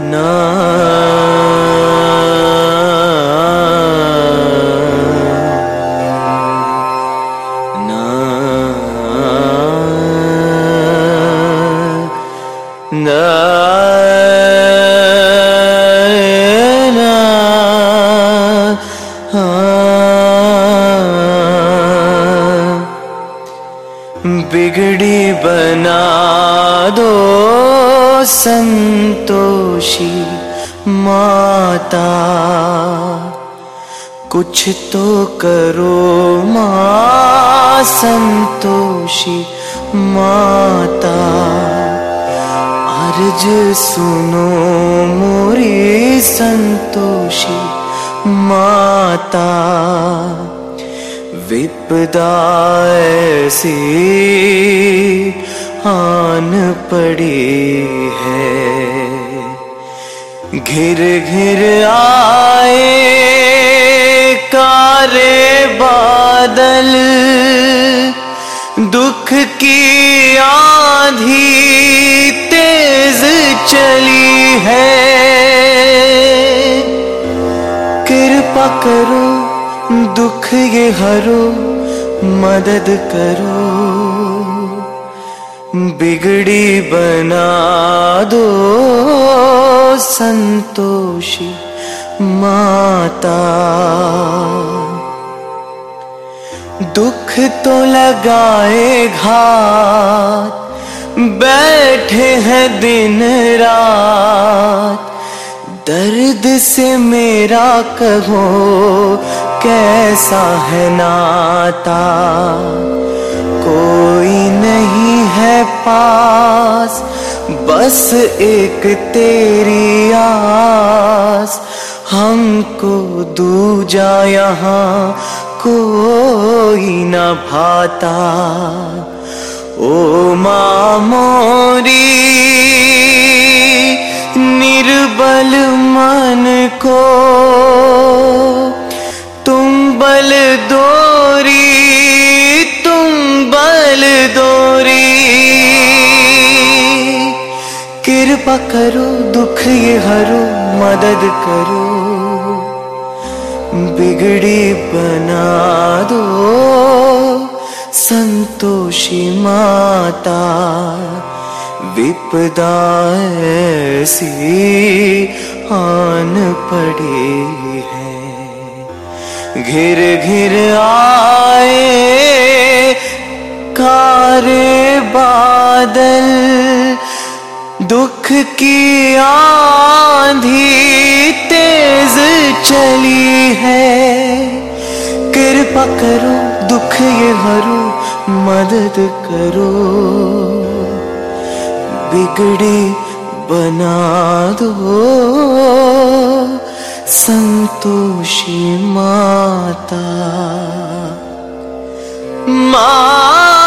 No. बिगड़ी बना दो संतोषी माता। कुछ तो करो माँ संतोषी माता। अर्ज़ सुनो मोरी संतोषी माता। विपदा ऐसी आन पड़ी है। घिर घिर आए कारे बादल, दुख की आंधी तेज चली है। कृपा करो दुख ये हरो, मदद करो। बिगड़ी बना दो संतोषी माता। दुख तो लगाए घात, बैठे हैं दिन रात। दर्द से मेरा कहो, कैसा है नाता? कोई नहीं है पास, बस एक तेरी आस। हमको दूजा यहाँ कोई न भाता। ओ कृपा करो, दुख ये हरो, मदद करो। बिगड़ी बना दो, संतोषी माता, विपदा ऐसी आन पड़ी है। घिर घिर आए, कारे बादल दुख की आंधी तेज चली है। कृपा करो, दुख ये हरो मदद करो। बिगड़ी बना दो। संतोषी माता, माँ